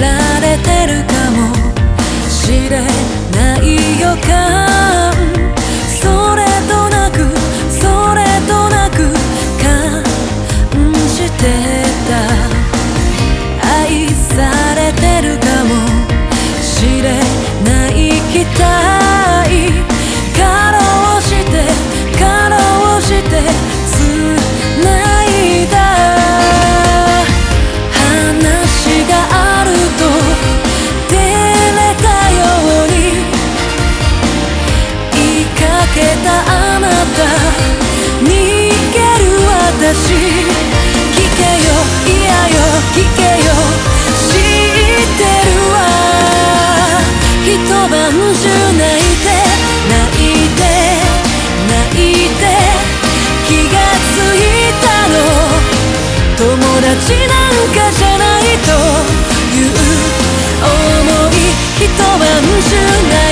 られてるかもしれないよか聞けよ。知ってるわ。一晩中泣いて泣いて泣いて気がついたの。友達なんかじゃないという思い。一晩中泣いて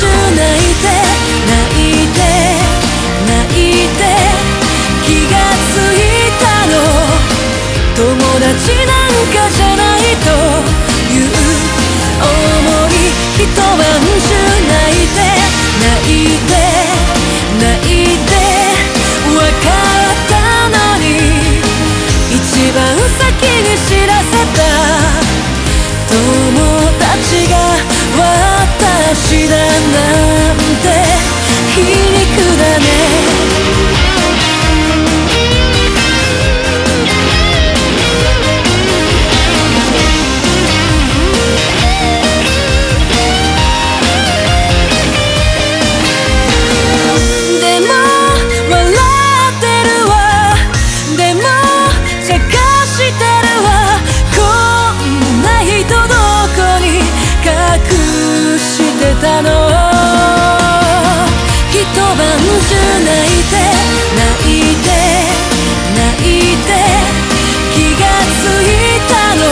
泣いて泣いて泣いて気がついたの友達なんかじゃないしてたの。一晩中泣いて泣いて泣いて気がついたの。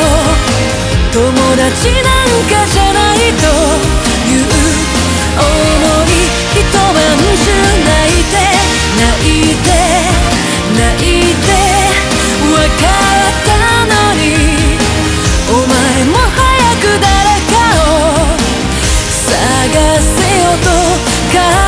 友達なと